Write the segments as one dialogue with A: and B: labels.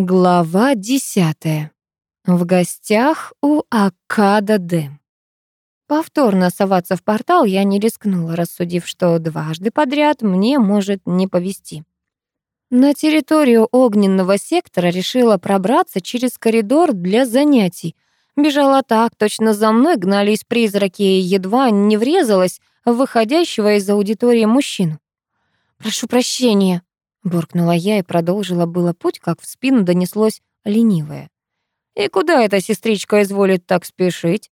A: Глава десятая. В гостях у Акада Дэм. Повторно соваться в портал я не рискнула, рассудив, что дважды подряд мне может не повезти. На территорию огненного сектора решила пробраться через коридор для занятий. Бежала так, точно за мной гнались призраки, и едва не врезалась в выходящего из аудитории мужчину. «Прошу прощения», Буркнула я и продолжила было путь, как в спину донеслось ленивое. «И куда эта сестричка изволит так спешить?»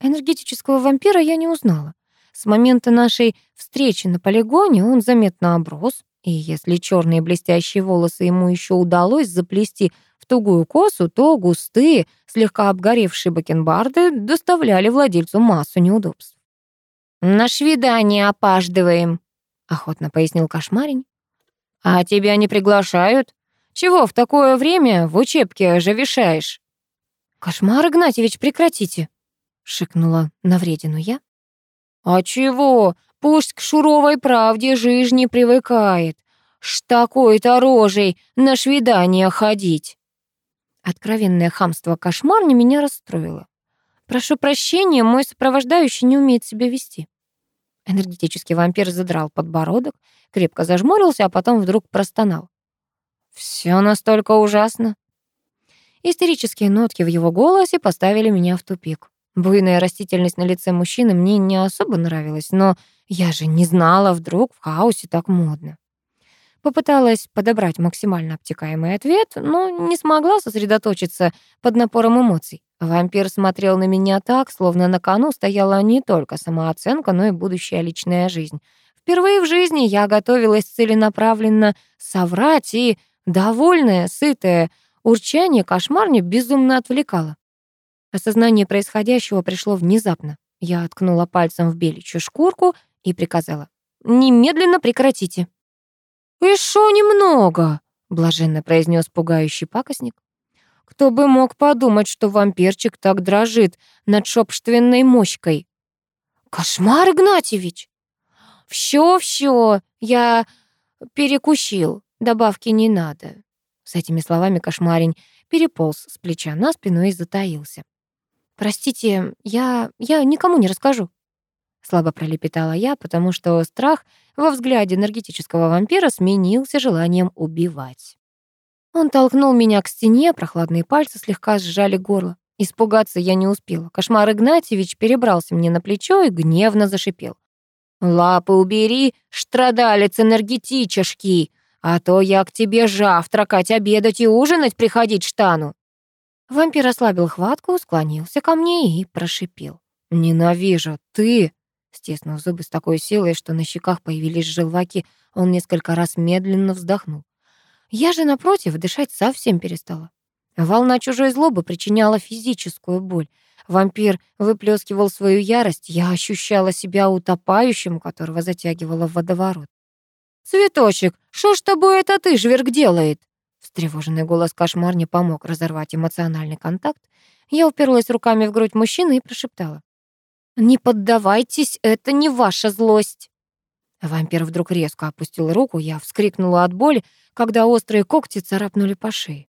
A: Энергетического вампира я не узнала. С момента нашей встречи на полигоне он заметно оброс, и если черные блестящие волосы ему еще удалось заплести в тугую косу, то густые, слегка обгоревшие бакенбарды доставляли владельцу массу неудобств. «На свидание опаждываем», — охотно пояснил кошмарень. «А тебя не приглашают? Чего в такое время в учебке же вешаешь?» «Кошмар, Игнатьевич, прекратите!» — шикнула на вредину я. «А чего? Пусть к шуровой правде жизнь не привыкает. Ш такой-то рожей на свидание ходить!» Откровенное хамство кошмарни меня расстроило. «Прошу прощения, мой сопровождающий не умеет себя вести». Энергетический вампир задрал подбородок, крепко зажмурился, а потом вдруг простонал. «Всё настолько ужасно». Истерические нотки в его голосе поставили меня в тупик. Буйная растительность на лице мужчины мне не особо нравилась, но я же не знала, вдруг в хаосе так модно. Попыталась подобрать максимально обтекаемый ответ, но не смогла сосредоточиться под напором эмоций. Вампир смотрел на меня так, словно на кону стояла не только самооценка, но и будущая личная жизнь. Впервые в жизни я готовилась целенаправленно соврать, и довольное, сытое урчание кошмарня безумно отвлекало. Осознание происходящего пришло внезапно. Я откнула пальцем в беличью шкурку и приказала. «Немедленно прекратите». «И шо немного?» — блаженно произнес пугающий пакостник. «Кто бы мог подумать, что вампирчик так дрожит над шопштвенной мощкой?» «Кошмар, Игнатьевич!» «Всё-всё, я перекусил, добавки не надо». С этими словами кошмарень переполз с плеча на спину и затаился. «Простите, я... я никому не расскажу». Слабо пролепетала я, потому что страх во взгляде энергетического вампира сменился желанием убивать. Он толкнул меня к стене, прохладные пальцы слегка сжали горло. Испугаться я не успела. Кошмар Игнатьевич перебрался мне на плечо и гневно зашипел. «Лапы убери, штрадалец энергетичешки, а то я к тебе завтракать, обедать и ужинать приходить штану». Вампир ослабил хватку, склонился ко мне и прошипел. «Ненавижу, ты!» Стиснув зубы с такой силой, что на щеках появились желваки, он несколько раз медленно вздохнул. Я же, напротив, дышать совсем перестала. Волна чужой злобы причиняла физическую боль. Вампир выплескивал свою ярость, я ощущала себя утопающим, которого затягивало в водоворот. «Цветочек, что ж тобой это ты, жверг, делает?» Встревоженный голос кошмар не помог разорвать эмоциональный контакт. Я уперлась руками в грудь мужчины и прошептала. «Не поддавайтесь, это не ваша злость». Вампир вдруг резко опустил руку, я вскрикнула от боли, когда острые когти царапнули по шее.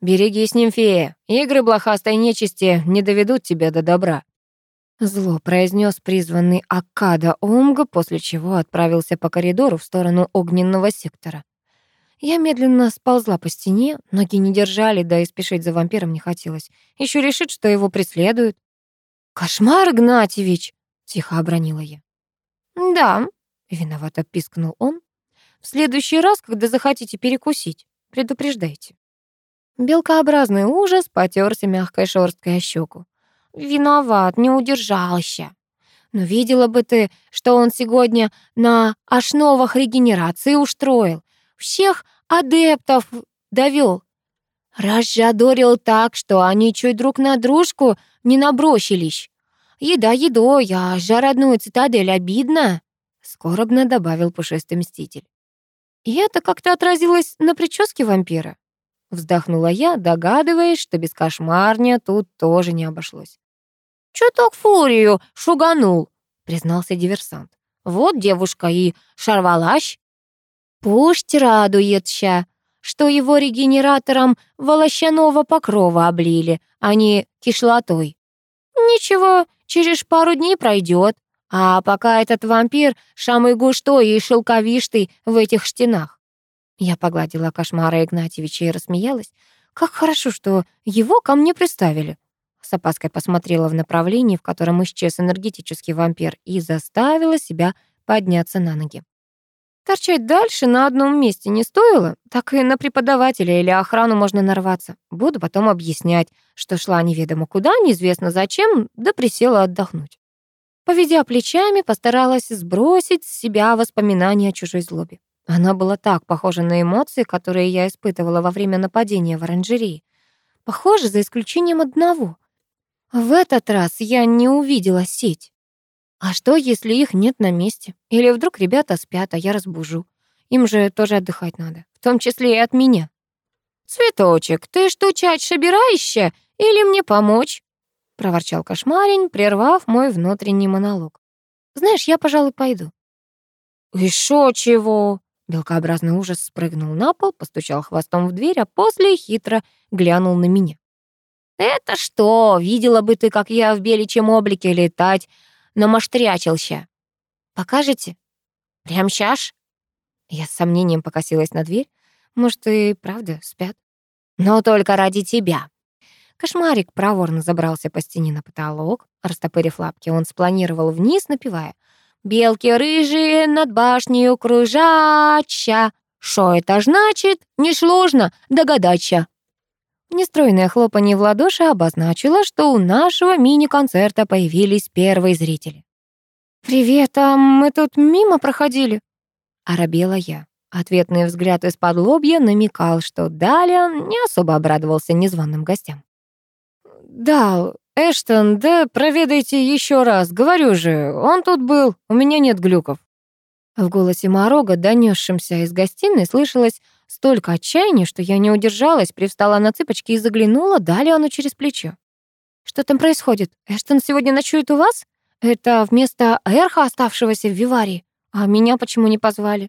A: «Берегись, нимфея, игры блохастой нечисти не доведут тебя до добра». Зло произнес призванный Акада Омга, после чего отправился по коридору в сторону огненного сектора. Я медленно сползла по стене, ноги не держали, да и спешить за вампиром не хотелось. Еще решит, что его преследуют. «Кошмар, Игнатьевич!» — тихо обронила я. «Да», — виновато пискнул он. «В следующий раз, когда захотите перекусить, предупреждайте». Белкообразный ужас потерся мягкой шерсткой о щеку. «Виноват, не удержался. Но видела бы ты, что он сегодня на основах регенерации устроил. Всех адептов довел. Разжадорил так, что они чуть друг на дружку не набросились. Еда едой, а за родную цитадель обидно, скоробно добавил пушистый мститель. И это как-то отразилось на прическе вампира. Вздохнула я, догадываясь, что без кошмарня тут тоже не обошлось. «Чуток фурию шуганул», — признался диверсант. «Вот девушка и шарвалащ». «Пусть радуется, что его регенератором волощаного покрова облили, а не кислотой. Ничего, через пару дней пройдет. А пока этот вампир самый густой и шелковистый в этих стенах. Я погладила кошмара Игнатьевича и рассмеялась. Как хорошо, что его ко мне приставили. С опаской посмотрела в направлении, в котором исчез энергетический вампир, и заставила себя подняться на ноги. Торчать дальше на одном месте не стоило, так и на преподавателя или охрану можно нарваться. Буду потом объяснять, что шла неведомо куда, неизвестно зачем, да присела отдохнуть. Поведя плечами, постаралась сбросить с себя воспоминания о чужой злобе. Она была так похожа на эмоции, которые я испытывала во время нападения в оранжерее. Похоже, за исключением одного. В этот раз я не увидела сеть. А что, если их нет на месте? Или вдруг ребята спят, а я разбужу? Им же тоже отдыхать надо, в том числе и от меня. «Цветочек, ты стучать собираешься или мне помочь?» — проворчал кошмарень, прервав мой внутренний монолог. «Знаешь, я, пожалуй, пойду». «И шо чего?» Белкообразный ужас спрыгнул на пол, постучал хвостом в дверь, а после хитро глянул на меня. «Это что? Видела бы ты, как я в беличьем облике летать намаштрячился. Покажете? Прям сейчас?» Я с сомнением покосилась на дверь. Может, и правда спят? «Но только ради тебя». Кошмарик проворно забрался по стене на потолок. Растопырив лапки, он спланировал вниз, напевая. «Белки рыжие над башнею кружача». Что это значит? Несложно догадаться. Нестройное хлопанье в ладоши обозначило, что у нашего мини-концерта появились первые зрители. «Привет, а мы тут мимо проходили?» Оробела я. Ответный взгляд из-под лобья намекал, что Далиан не особо обрадовался незваным гостям. «Да, Эштон, да проведайте еще раз, говорю же, он тут был, у меня нет глюков». В голосе Морога, донесшемся из гостиной, слышалось столько отчаяния, что я не удержалась, привстала на цыпочки и заглянула Далиану через плечо. «Что там происходит? Эштон сегодня ночует у вас? Это вместо Эрха, оставшегося в Виварии? А меня почему не позвали?»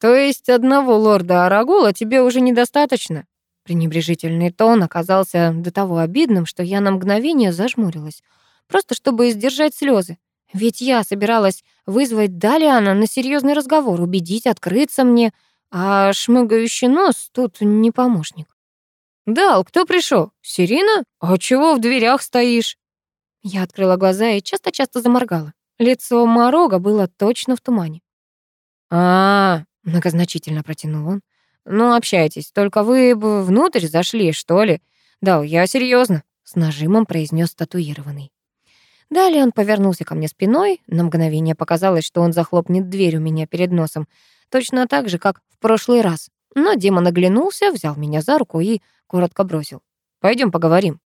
B: «То есть одного лорда Арагула тебе уже недостаточно?»
A: Пренебрежительный тон оказался до того обидным, что я на мгновение зажмурилась, просто чтобы сдержать слезы. Ведь я собиралась вызвать Далиана на серьезный разговор, убедить открыться мне, а шмыгающий нос тут не помощник.
B: «Дал, кто пришел? Сирина? А чего в дверях стоишь?»
A: Я открыла глаза и часто-часто заморгала. Лицо Морога было точно в тумане.
B: а, -а, -а многозначительно протянул он. «Ну, общайтесь, только вы бы внутрь зашли, что ли? Да, я серьезно, с нажимом произнес татуированный.
A: Далее он повернулся ко мне спиной. На мгновение показалось, что он захлопнет дверь у меня перед носом. Точно так же, как в прошлый раз. Но демон оглянулся, взял меня за руку и коротко бросил. Пойдем поговорим».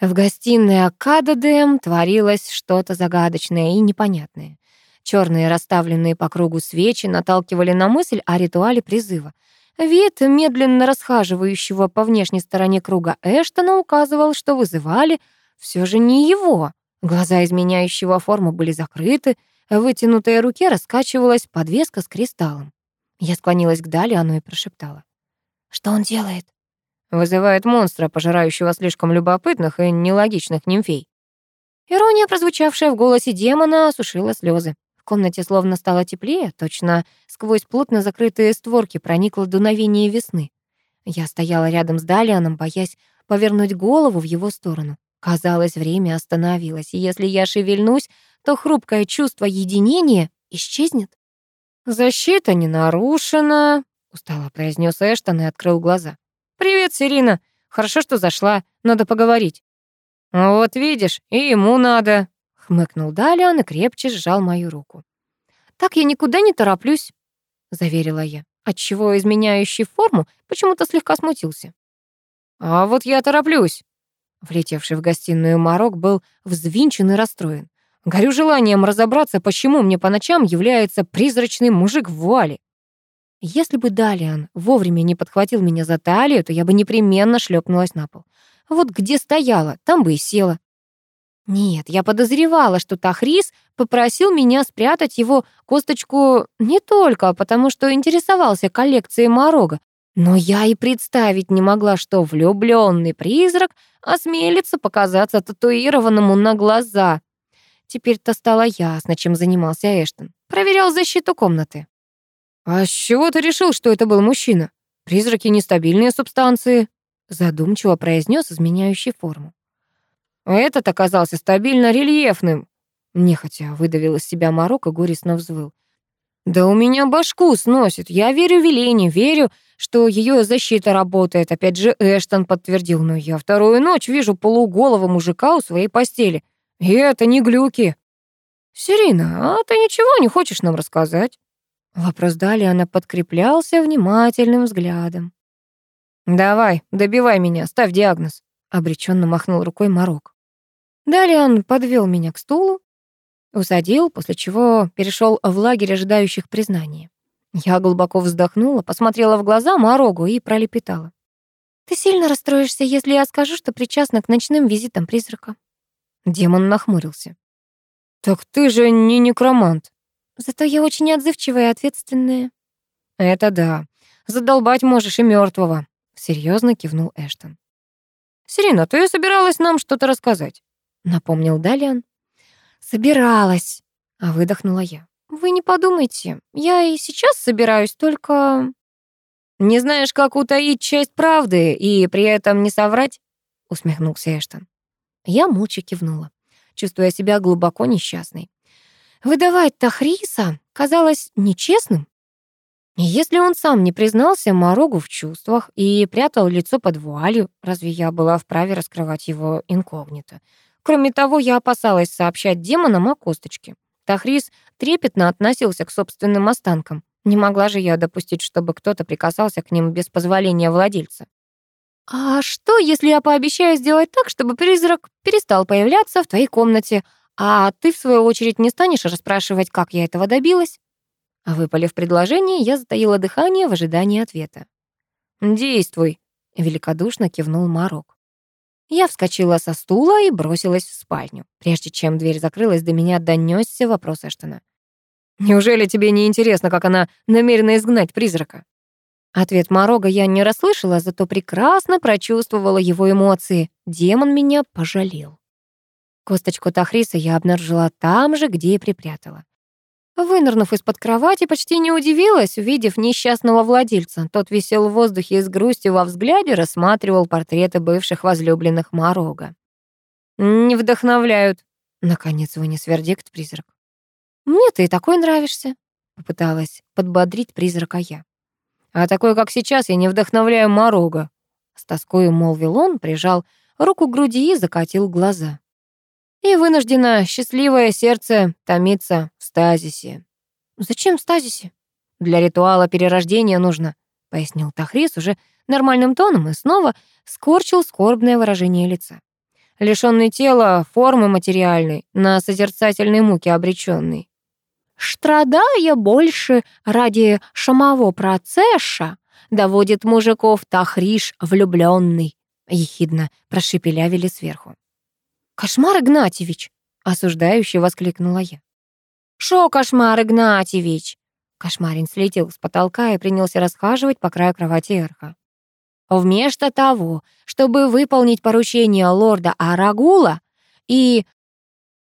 A: В гостиной Акададем творилось что-то загадочное и непонятное. Черные расставленные по кругу свечи наталкивали на мысль о ритуале призыва. Вид медленно расхаживающего по внешней стороне круга Эштона указывал, что вызывали все же не его. Глаза изменяющего форму были закрыты, в вытянутой руке раскачивалась подвеска с кристаллом. Я склонилась к Далиану и прошептала. «Что он делает?»
B: «Вызывает монстра, пожирающего слишком любопытных и нелогичных нимфей».
A: Ирония, прозвучавшая в голосе демона, осушила слезы. В комнате словно стало теплее, точно сквозь плотно закрытые створки проникло дуновение весны. Я стояла рядом с Далианом, боясь повернуть голову в его сторону. Казалось, время остановилось, и если я шевельнусь, то хрупкое чувство единения исчезнет.
B: «Защита не нарушена», — устало произнес Эштон и открыл глаза. «Привет, Сирина. Хорошо, что зашла. Надо поговорить». «Вот видишь, и ему надо», — хмыкнул Далиан и крепче сжал мою руку.
A: «Так я никуда не тороплюсь», — заверила я, отчего изменяющий форму почему-то слегка смутился.
B: «А вот я тороплюсь», Влетевший в гостиную Марок был взвинчен и расстроен. Горю желанием разобраться, почему мне по ночам является призрачный мужик в вуале.
A: Если бы Далиан вовремя не подхватил меня за талию, то я бы непременно шлепнулась на пол. Вот где стояла, там бы и села. Нет, я подозревала, что Тахрис попросил меня спрятать его косточку не только потому, что интересовался коллекцией Морога, Но я и представить не могла, что влюбленный призрак осмелится показаться татуированному на глаза. Теперь-то стало ясно, чем занимался Эштон. Проверял защиту комнаты. «А с чего ты решил, что это был мужчина? Призраки — нестабильные субстанции», — задумчиво произнес изменяющий форму. «Этот оказался стабильно рельефным», — нехотя выдавил из себя Марок и горестно взвыл. «Да у меня башку сносит. Я верю Велене, верю, что ее защита работает. Опять же Эштон подтвердил, но я вторую ночь вижу полуголого мужика у своей постели. И это не глюки». «Сирина, а ты ничего не хочешь нам рассказать?» Вопрос далее она подкреплялся внимательным взглядом. «Давай, добивай меня, ставь диагноз», — обреченно махнул рукой Марок. Далее он подвел меня к стулу, усадил, после чего перешел в лагерь ожидающих признания. Я глубоко вздохнула, посмотрела в глаза Марогу и пролепетала. «Ты сильно расстроишься, если я скажу, что причастна к ночным визитам призрака?» Демон нахмурился. «Так ты же не некромант». «Зато я очень отзывчивая и ответственная». «Это да. Задолбать можешь и мертвого. серьезно кивнул Эштон. «Сирина, ты собиралась нам что-то рассказать?» — напомнил Далиан. «Собиралась», — а выдохнула я. «Вы не подумайте, я и сейчас собираюсь, только...» «Не знаешь, как утаить часть правды и при этом не соврать?» — усмехнулся Эштон. Я молча кивнула, чувствуя себя глубоко несчастной. Выдавать Тахриса казалось нечестным. Если он сам не признался Морогу в чувствах и прятал лицо под вуалью, разве я была вправе раскрывать его инкогнито? Кроме того, я опасалась сообщать демонам о косточке. Тахрис трепетно относился к собственным останкам. Не могла же я допустить, чтобы кто-то прикасался к ним без позволения владельца. «А что, если я пообещаю сделать так, чтобы призрак перестал появляться в твоей комнате, а ты, в свою очередь, не станешь расспрашивать, как я этого добилась?» Выпалив предложение, я затаила дыхание в ожидании ответа. «Действуй», — великодушно кивнул Марок. Я вскочила со стула и бросилась в спальню. Прежде чем дверь закрылась, до меня донёсся вопрос Эштона. «Неужели тебе не интересно, как она намерена изгнать призрака?» Ответ Морога я не расслышала, зато прекрасно прочувствовала его эмоции. Демон меня пожалел. Косточку Тахриса я обнаружила там же, где и припрятала. Вынырнув из-под кровати, почти не удивилась, увидев несчастного владельца. Тот висел в воздухе и с грустью во взгляде рассматривал портреты бывших возлюбленных Морога. «Не вдохновляют», — наконец вынес вердикт призрак. «Мне ты и такой нравишься», — попыталась подбодрить призрака я. «А такой, как сейчас, я не вдохновляю Морога», — с тоской молвил он, прижал руку к груди и закатил глаза и вынуждена счастливое сердце томиться в стазисе. «Зачем в стазисе?» «Для ритуала перерождения нужно», — пояснил Тахрис уже нормальным тоном и снова скорчил скорбное выражение лица. Лишённый тела, формы материальной, на созерцательной муке обречённый. «Страдая больше ради шамового процесса, доводит мужиков Тахриш влюблённый», — ехидно прошепелявили сверху. «Кошмар, Игнатьевич!» — осуждающе воскликнула я. «Шо, кошмар, Игнатьевич?» Кошмарин слетел с потолка и принялся расхаживать по краю кровати Эрха. «Вместо того, чтобы выполнить поручение лорда Арагула и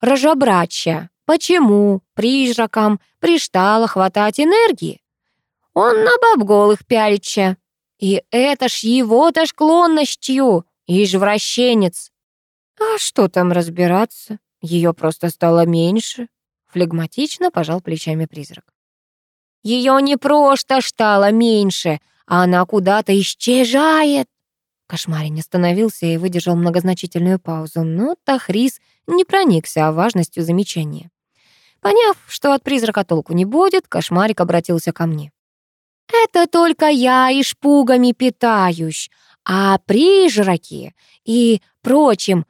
A: разобрача, почему призракам приштало хватать энергии, он на баб голых пялится. И это ж его-то ж вращенец. А что там разбираться? Ее просто стало меньше. Флегматично пожал плечами призрак. Ее не просто стало меньше, а она куда-то исчезает. Кошмарин остановился и выдержал многозначительную паузу, но Тахрис не проникся важностью замечания. Поняв, что от призрака толку не будет, кошмарик обратился ко мне. «Это только я и шпугами питаюсь, а призраки и прочим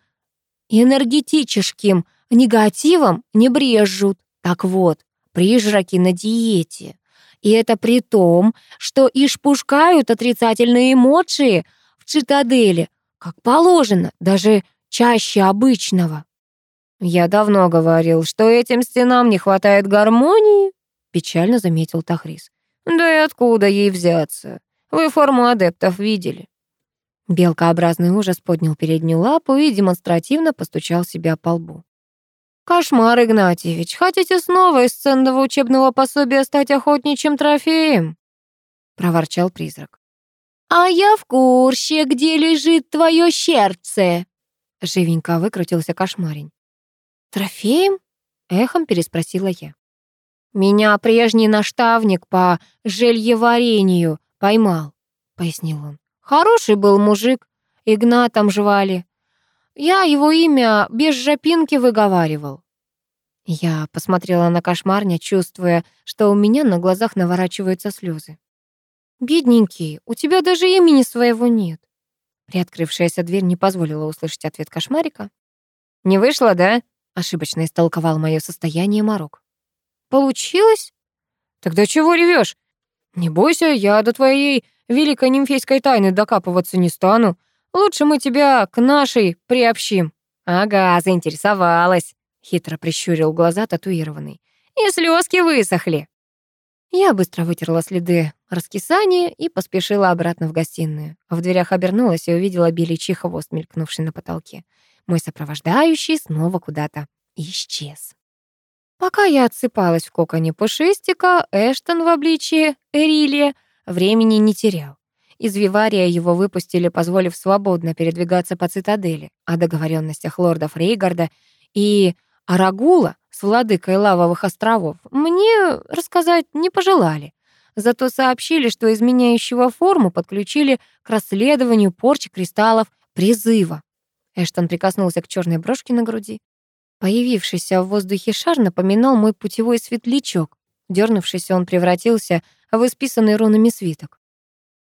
A: энергетическим негативом не брежут. Так вот, прижраки на диете. И это при том, что ишь пушкают отрицательные эмоции в цитадели, как положено, даже чаще обычного. «Я давно говорил, что этим стенам не хватает гармонии», печально заметил Тахрис. «Да и откуда ей взяться?
B: Вы форму адептов видели?»
A: Белкообразный ужас поднял переднюю лапу и демонстративно постучал себя по лбу.
B: «Кошмар, Игнатьевич, хотите снова из ценного учебного пособия стать охотничьим трофеем?» — проворчал призрак.
A: «А я в курсе, где лежит твое сердце!» Живенько выкрутился кошмарень. «Трофеем?» — эхом переспросила я. «Меня прежний наставник по жельеварению поймал», — пояснил он. «Хороший был мужик, Игнатом жвали. Я его имя без жопинки выговаривал». Я посмотрела на кошмарня, чувствуя, что у меня на глазах наворачиваются слезы. «Бедненький, у тебя даже имени своего нет». Приоткрывшаяся дверь не позволила услышать ответ кошмарика.
B: «Не вышло, да?»
A: — ошибочно истолковал мое состояние Марок. «Получилось?»
B: «Тогда чего ревешь? Не бойся, я до твоей великой нимфейской тайны докапываться не стану. Лучше мы тебя к нашей приобщим».
A: «Ага, заинтересовалась», — хитро прищурил глаза татуированный. «И слезки высохли». Я быстро вытерла следы раскисания и поспешила обратно в гостиную. В дверях обернулась и увидела беличий хвост, мелькнувший на потолке. Мой сопровождающий снова куда-то исчез. Пока я отсыпалась в коконе пушистика, Эштон в обличье Эрилия времени не терял. Из Вивария его выпустили, позволив свободно передвигаться по цитадели. О договоренностях лордов Рейгарда и Арагула с владыкой лавовых островов мне рассказать не пожелали. Зато сообщили, что изменяющего форму подключили к расследованию порчи кристаллов призыва. Эштон прикоснулся к черной брошке на груди. Появившийся в воздухе шар напоминал мой путевой светлячок. Дернувшись, он превратился в исписанный рунами свиток.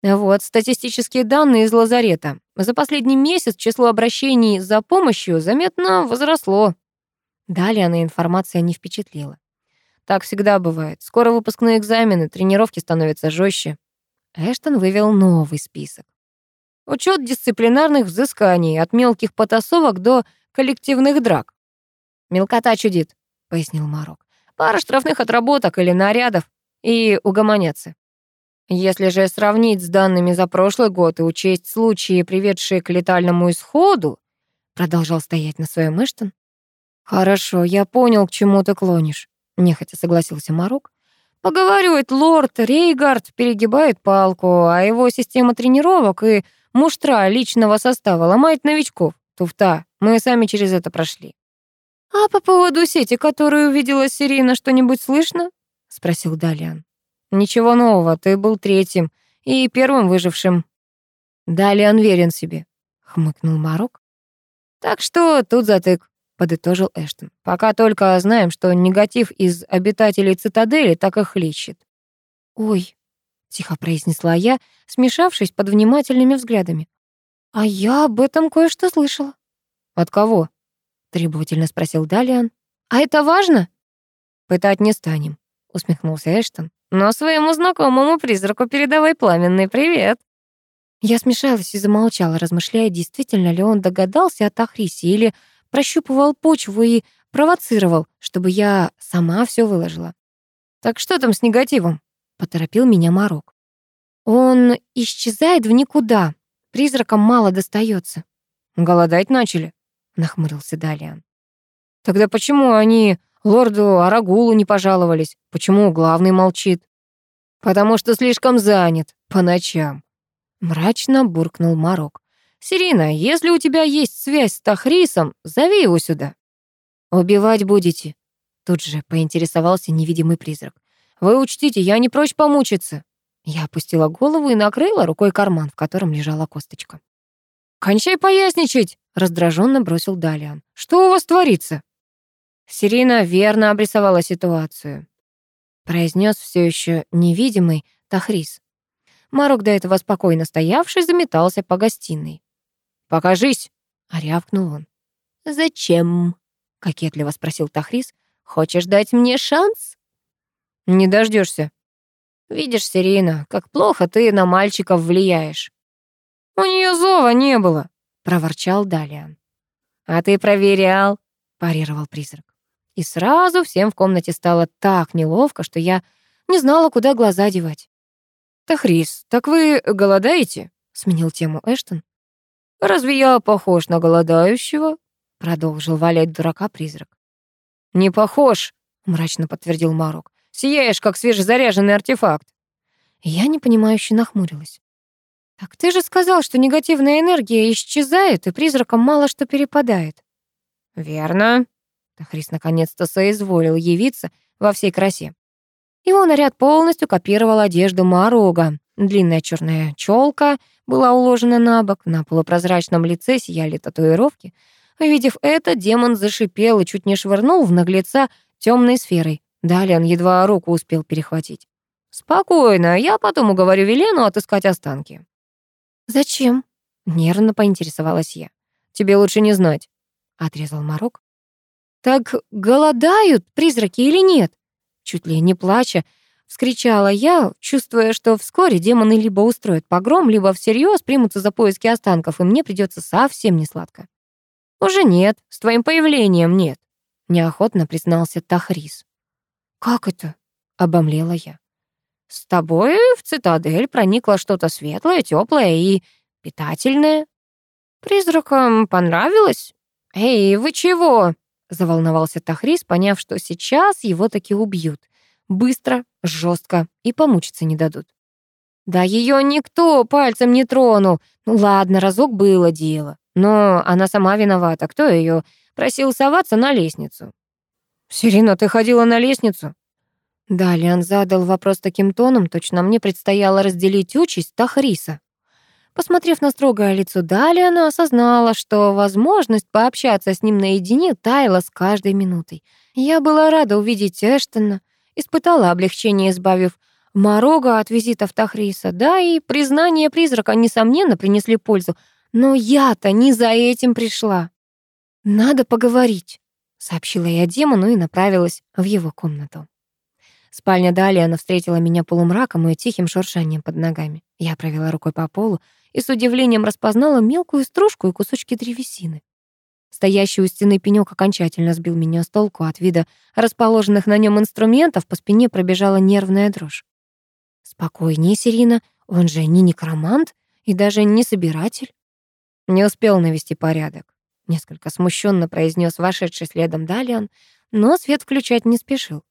A: Вот статистические данные из лазарета. За последний месяц число обращений за помощью заметно возросло. Далее она информация не впечатлила. Так всегда бывает. Скоро выпускные экзамены, тренировки становятся жестче. Эштон вывел новый список. Учет дисциплинарных взысканий от мелких потасовок до коллективных драк. «Мелкота чудит», — пояснил Марок. «Пара штрафных отработок или нарядов, и угомонятся. Если же сравнить с данными за прошлый год и учесть случаи, приведшие к летальному исходу», продолжал стоять на своем Эштон. «Хорошо, я понял, к чему ты клонишь», — нехотя согласился Марок. «Поговаривает, лорд Рейгард перегибает палку, а его система тренировок и муштра личного состава ломает новичков. Туфта, мы сами через это прошли. «А по поводу сети, которую увидела Сирина, что-нибудь слышно?» — спросил Далиан. «Ничего нового, ты был третьим и первым выжившим». «Далиан верен себе», — хмыкнул Марок. «Так что тут затык», — подытожил Эштон. «Пока только знаем, что негатив из обитателей цитадели так и хлещет». «Ой», — тихо произнесла я, смешавшись под внимательными взглядами. «А я об этом кое-что слышала». «От кого?» требовательно спросил Далиан. А это важно? Пытать не станем, усмехнулся Эштон. Но своему знакомому призраку передавай пламенный привет. Я смешалась и замолчала, размышляя, действительно ли он догадался о Тахрисе или прощупывал почву и провоцировал, чтобы я сама все выложила. «Так что там с негативом?» — поторопил меня Марок. «Он исчезает в никуда. Призракам мало достается. «Голодать начали?» нахмурился Далиан. Тогда почему они лорду Арагулу не пожаловались? Почему главный молчит? Потому что слишком занят по ночам. Мрачно буркнул Марок. Сирина, если у тебя есть связь с Тахрисом, зови его сюда. Убивать будете? Тут же поинтересовался невидимый призрак. Вы учтите, я не прочь помучиться. Я опустила голову и накрыла рукой карман, в котором лежала косточка. «Кончай поясничать!» — раздраженно бросил Далиан. «Что у вас творится?» Сирина верно обрисовала ситуацию. Произнес все еще невидимый Тахрис. Марок, до этого спокойно стоявший, заметался по гостиной. «Покажись!» — рявкнул он. «Зачем?» — кокетливо спросил Тахрис. «Хочешь дать мне шанс?» «Не дождешься. Видишь, Сирина, как плохо ты на мальчиков влияешь. «У нее зова не было», — проворчал Далиан. «А ты проверял», — парировал призрак. И сразу всем в комнате стало так неловко, что я не знала, куда глаза девать.
B: «Тахрис, так вы голодаете?» — сменил тему Эштон. «Разве я похож на голодающего?» — продолжил валять дурака призрак. «Не похож», — мрачно подтвердил Марок. «Сияешь, как свежезаряженный артефакт». Я непонимающе нахмурилась. «Так ты же сказал, что негативная энергия исчезает, и призракам мало что перепадает». «Верно». Тахрис наконец-то соизволил явиться во всей красе. Его наряд полностью копировал одежду Марога. Длинная черная челка была уложена на бок, на полупрозрачном лице сияли татуировки. Увидев это, демон зашипел и чуть не швырнул в наглеца темной сферой. Далее он едва руку успел перехватить. «Спокойно, я потом уговорю Велену отыскать останки».
A: «Зачем?» — нервно поинтересовалась я.
B: «Тебе лучше не знать», — отрезал Марок. «Так голодают призраки или нет?» Чуть ли не плача, вскричала я, чувствуя, что вскоре демоны либо устроят погром, либо всерьез примутся за поиски останков, и мне придется совсем не сладко. «Уже нет, с твоим появлением нет», — неохотно признался Тахрис.
A: «Как это?»
B: — обомлела я. С тобой в цитадель проникло что-то светлое, теплое и питательное. Призракам понравилось? Эй, вы чего? Заволновался Тахрис, поняв, что сейчас его таки убьют. Быстро, жестко и помучиться не дадут. Да ее никто пальцем не тронул. Ну ладно, разок было дело. Но она сама виновата. Кто ее просил соваться на лестницу? «Сирина, ты ходила на лестницу?» Далее он задал вопрос таким тоном, точно мне предстояло разделить участь Тахриса. Посмотрев на строгое лицо Далиана, осознала, что возможность пообщаться с ним наедине таяла с каждой минутой. Я была рада увидеть Эштона, испытала облегчение, избавив Морога от визитов Тахриса, да и признание призрака, несомненно, принесли пользу. Но я-то не за этим пришла. «Надо поговорить», — сообщила я демону и направилась в его комнату. Спальня далее она встретила меня полумраком и тихим шуршанием под ногами. Я провела рукой по полу и с удивлением распознала мелкую стружку и кусочки древесины. Стоящий у стены пенёк окончательно сбил меня с толку от вида расположенных на нем инструментов, по спине пробежала нервная дрожь. «Спокойнее, Сирина, он же не некромант и даже не собиратель». Не успел навести порядок. Несколько смущенно произнес вошедший следом Далиан, но свет включать не спешил.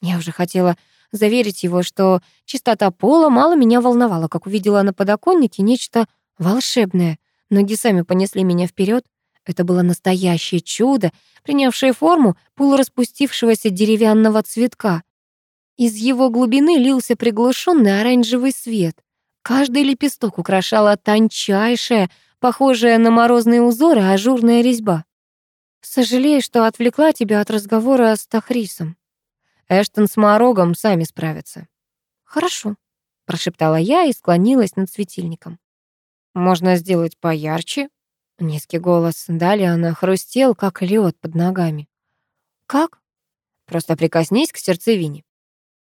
B: Я уже хотела заверить его, что чистота пола мало меня волновала, как увидела на подоконнике нечто волшебное. Ноги сами понесли меня вперед. Это было настоящее чудо, принявшее форму полураспустившегося деревянного цветка. Из его глубины лился приглушенный оранжевый свет. Каждый лепесток украшала тончайшая, похожая на морозные узоры, ажурная резьба. «Сожалею, что отвлекла тебя от разговора с Тахрисом», Эштон с Морогом сами справятся». «Хорошо», — прошептала я и склонилась над светильником. «Можно сделать поярче?» Низкий голос. Далее она хрустел, как лед под ногами. «Как?» «Просто прикоснись к сердцевине».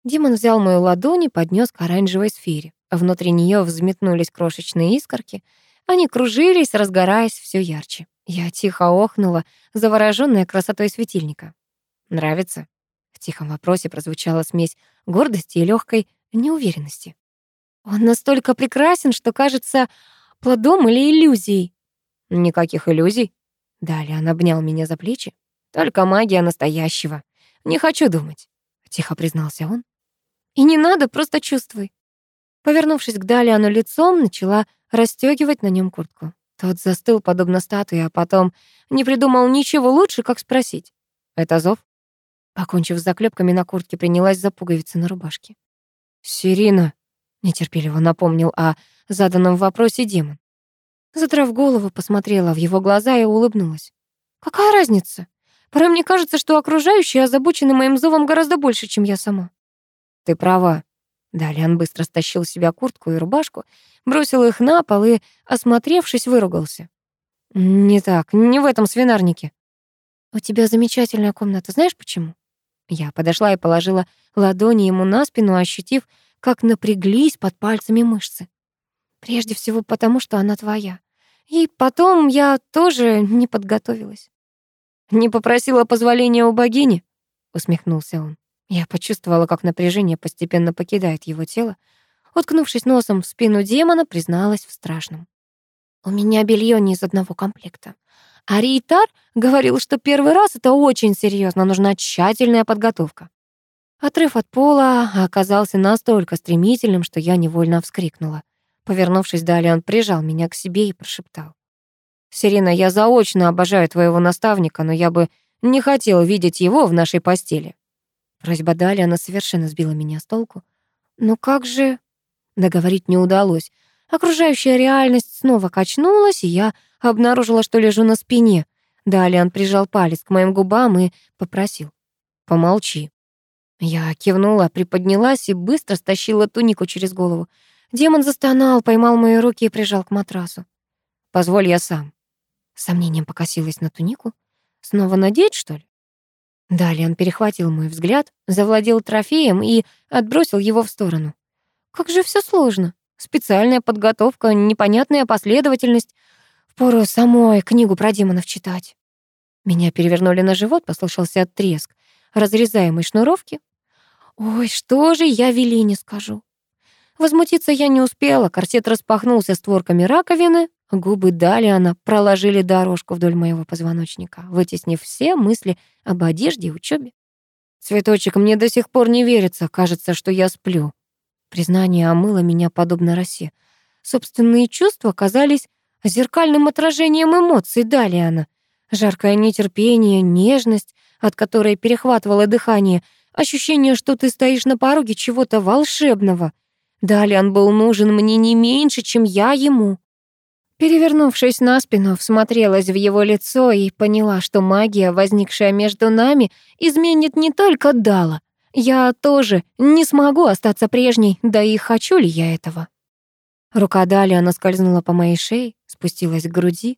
B: Димон взял мою ладонь и поднес к оранжевой сфере. Внутри нее взметнулись крошечные искорки. Они кружились, разгораясь все ярче. Я тихо охнула, заворожённая красотой светильника. «Нравится?» В тихом вопросе прозвучала смесь гордости и легкой неуверенности. Он настолько прекрасен, что кажется плодом или иллюзией. Никаких иллюзий. Далее он обнял меня за плечи. Только магия настоящего. Не хочу думать, тихо признался он. И не надо, просто чувствуй. Повернувшись к Далиану лицом, начала расстегивать на нем куртку. Тот застыл, подобно статуе, а потом не придумал ничего лучше, как спросить. «Это зов?» Покончив с заклепками на куртке, принялась за пуговицы на рубашке. «Сирина», — нетерпеливо напомнил о заданном вопросе демон. Затрав голову, посмотрела в его глаза и улыбнулась. «Какая разница? Порой мне кажется, что окружающие озабочены моим зовом гораздо больше, чем я сама». «Ты права». Далее он быстро стащил с себя куртку и рубашку, бросил их на пол и, осмотревшись, выругался. «Не так, не в этом свинарнике». «У тебя замечательная комната, знаешь почему?» Я подошла и положила ладони ему на спину, ощутив, как напряглись под пальцами мышцы. Прежде всего потому, что она твоя. И потом я тоже не подготовилась. «Не попросила позволения у богини?» — усмехнулся он. Я почувствовала, как напряжение постепенно покидает его тело.
A: Уткнувшись носом в спину демона, призналась в страшном. «У меня белье не из одного комплекта. А Рийтар говорил, что первый раз это очень серьезно, нужна тщательная подготовка. Отрыв от пола оказался настолько стремительным, что я невольно вскрикнула. Повернувшись далее, он прижал меня к себе и прошептал. «Сирена, я заочно обожаю твоего наставника, но я бы не хотел видеть его в нашей постели». Просьба Дали, она совершенно сбила меня с толку. «Ну как же...» Договорить не удалось. Окружающая реальность снова качнулась, и я обнаружила, что лежу на спине. Далее он прижал палец к моим губам и попросил. «Помолчи». Я кивнула, приподнялась и быстро стащила тунику через голову. Демон застонал, поймал мои руки и прижал к матрасу. «Позволь я сам». Сомнением покосилась на тунику. «Снова надеть, что ли?» Далее он перехватил мой взгляд, завладел трофеем и отбросил его в сторону. «Как же все сложно. Специальная подготовка, непонятная последовательность. Впору самой книгу про демонов читать». Меня перевернули на живот, послышался треск разрезаемой шнуровки. Ой, что же я Велине скажу? Возмутиться я не успела, корсет распахнулся створками раковины, губы дали она проложили дорожку вдоль моего позвоночника, вытеснив все мысли об одежде и учебе. Цветочек, мне до сих пор не верится, кажется, что я сплю. Признание омыло меня подобно росе. Собственные чувства казались зеркальным отражением эмоций Далиана. Жаркое нетерпение, нежность, от которой перехватывало дыхание — Ощущение, что ты стоишь на пороге чего-то волшебного. Далиан был нужен мне не меньше, чем я ему. Перевернувшись на спину, всмотрелась в его лицо и поняла, что магия, возникшая между нами, изменит не только Дала. Я тоже не смогу остаться прежней, да и хочу ли я этого. Рука Далиана скользнула по моей шее, спустилась к груди,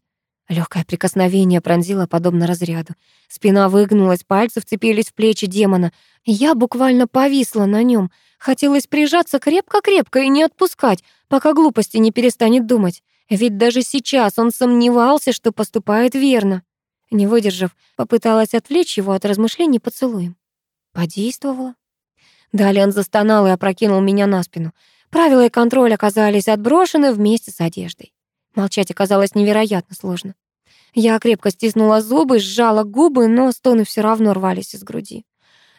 A: Легкое прикосновение пронзило подобно разряду. Спина выгнулась, пальцы вцепились в плечи демона. Я буквально повисла на нем. Хотелось прижаться крепко-крепко и не отпускать, пока глупости не перестанет думать. Ведь даже сейчас он сомневался, что поступает верно. Не выдержав, попыталась отвлечь его от размышлений поцелуем. Подействовала. Далее он застонал и опрокинул меня на спину. Правила и контроль оказались отброшены вместе с одеждой. Молчать оказалось невероятно сложно. Я крепко стиснула зубы, сжала губы, но стоны все равно рвались из груди.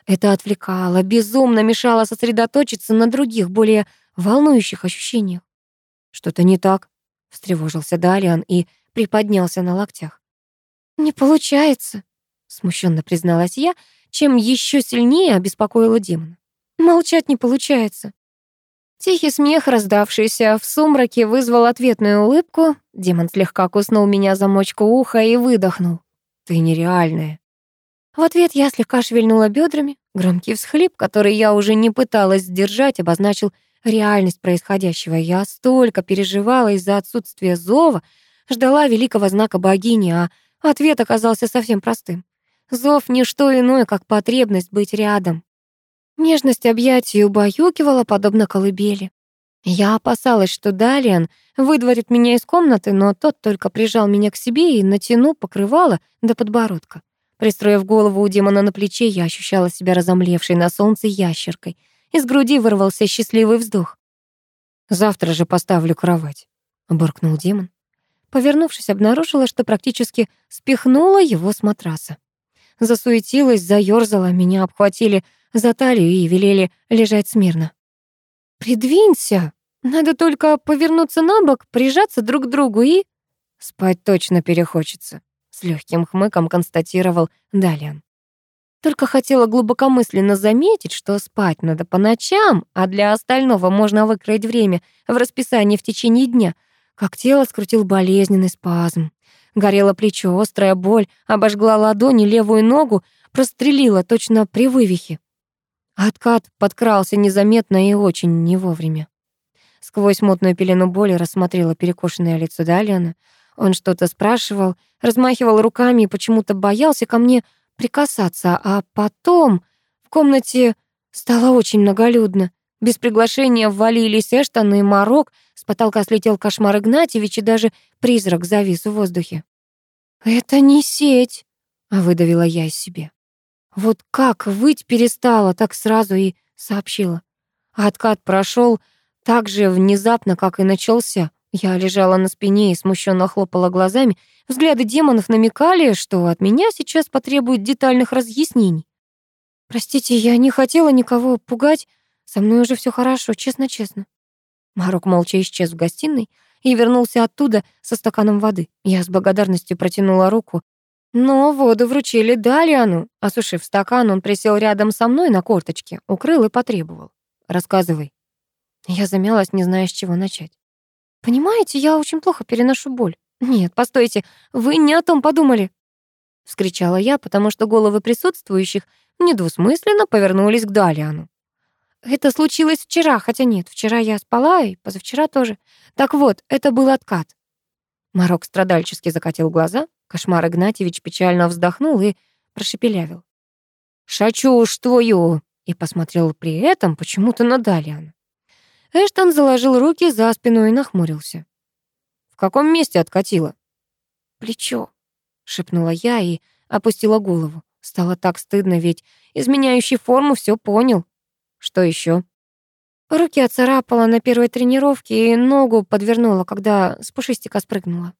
A: Это отвлекало, безумно мешало сосредоточиться на других, более волнующих ощущениях. «Что-то не так», — встревожился Далиан и приподнялся на локтях. «Не получается», — смущенно призналась я, чем еще сильнее обеспокоила демона. «Молчать не получается». Тихий смех, раздавшийся в сумраке, вызвал ответную улыбку. Демон слегка куснул меня за мочку уха и выдохнул. «Ты нереальная». В ответ я слегка шевельнула бедрами. Громкий всхлип, который я уже не пыталась сдержать, обозначил реальность происходящего. Я столько переживала из-за отсутствия зова, ждала великого знака богини, а ответ оказался совсем простым. Зов — не что иное, как потребность быть рядом. Нежность объятий убаюкивала, подобно колыбели. Я опасалась, что Далиан выдворит меня из комнаты, но тот только прижал меня к себе и натянул покрывало до подбородка. Пристроив голову у демона на плече, я ощущала себя разомлевшей на солнце ящеркой. Из груди вырвался счастливый вздох. «Завтра же поставлю кровать», — буркнул демон. Повернувшись, обнаружила, что практически спихнула его с матраса. Засуетилась, заёрзала, меня обхватили за талию и велели лежать смирно. «Придвинься! Надо только повернуться на бок, прижаться друг к другу и...» «Спать точно перехочется», — с легким хмыком констатировал Далиан. Только хотела глубокомысленно заметить, что спать надо по ночам, а для остального можно выкроить время в расписании в течение дня, как тело скрутил болезненный спазм. Горело плечо, острая боль, обожгла ладони, левую ногу, прострелила точно при вывихе. Откат подкрался незаметно и очень не вовремя. Сквозь мутную пелену боли рассмотрела перекошенное лицо Далиана. Он что-то спрашивал, размахивал руками и почему-то боялся ко мне прикасаться, а потом в комнате стало очень многолюдно. Без приглашения ввалились Эштон и Марок, с потолка слетел кошмар Игнатьевич, и даже призрак завис в воздухе. «Это не сеть», — выдавила я из себе. Вот как выть перестала, так сразу и сообщила. откат прошел так же внезапно, как и начался. Я лежала на спине и смущенно хлопала глазами. Взгляды демонов намекали, что от меня сейчас потребуют детальных разъяснений. «Простите, я не хотела никого пугать. Со мной уже все хорошо, честно-честно». Марок молча исчез в гостиной и вернулся оттуда со стаканом воды. Я с благодарностью протянула руку. Но воду вручили Далиану. Осушив стакан, он присел рядом со мной на корточке, укрыл и потребовал. «Рассказывай». Я замялась, не зная, с чего начать. «Понимаете, я очень плохо переношу боль. Нет, постойте, вы не о том подумали!» Вскричала я, потому что головы присутствующих недвусмысленно повернулись к Далиану. Это случилось вчера, хотя нет, вчера я спала, и позавчера тоже. Так вот, это был откат. Марок страдальчески закатил глаза, Кошмар Игнатьевич печально вздохнул и прошепелявил. «Шачу уж твою!» и посмотрел при этом почему-то на Далиана. Эштон заложил руки за спину и нахмурился. «В каком месте откатило?» «Плечо», — шепнула я и опустила голову. Стало так стыдно, ведь изменяющий форму все понял. Что еще? Руки отцарапала на первой тренировке и ногу подвернула, когда с пушистика спрыгнула.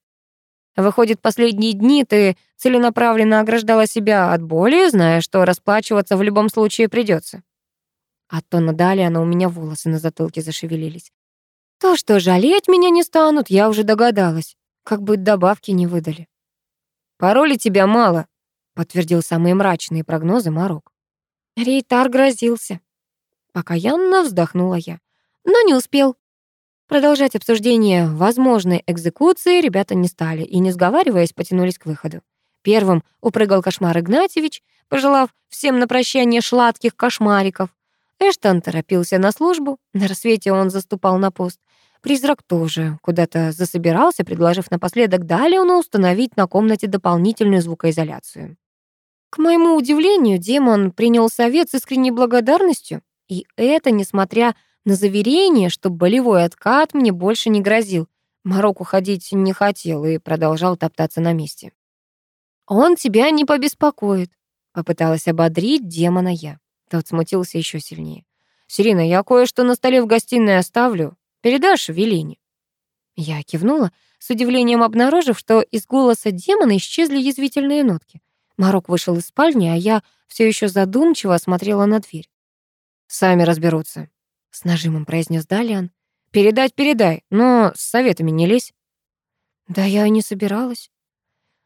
A: Выходит, последние дни ты целенаправленно ограждала себя от боли, зная, что расплачиваться в любом случае придется. А то надали она у меня волосы на затылке зашевелились. То, что жалеть меня не станут, я уже догадалась. Как бы добавки не выдали. «Пароли тебя мало», — подтвердил самые мрачные прогнозы Марок. Рейтар грозился. Покаянно вздохнула я. Но не успел. Продолжать обсуждение возможной экзекуции ребята не стали и, не сговариваясь, потянулись к выходу. Первым упрыгал кошмар Игнатьевич, пожелав всем на прощание шладких кошмариков. Эштон торопился на службу, на рассвете он заступал на пост. Призрак тоже куда-то засобирался, предложив напоследок Далиону установить на комнате дополнительную звукоизоляцию. К моему удивлению, демон принял совет с искренней благодарностью, и это несмотря на заверение, что болевой откат мне больше не грозил. Марок уходить не хотел и продолжал топтаться на месте. «Он тебя не побеспокоит», — попыталась ободрить демона я. Тот смутился еще сильнее. «Сирина, я кое-что на столе в гостиной оставлю. Передашь Велине?» Я кивнула, с удивлением обнаружив, что из голоса демона исчезли язвительные нотки. Марок вышел из спальни, а я все еще задумчиво смотрела на дверь. «Сами разберутся», — с нажимом произнес Далиан. «Передать передай, но с советами не лезь». «Да я и не собиралась».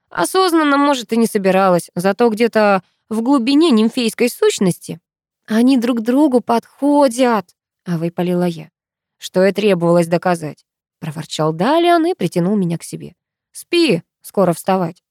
A: «Осознанно, может, и не собиралась, зато где-то в глубине нимфейской сущности «Они друг другу подходят», — а выпалила я. «Что и требовалось доказать», — проворчал Далиан и притянул меня к себе. «Спи, скоро вставать».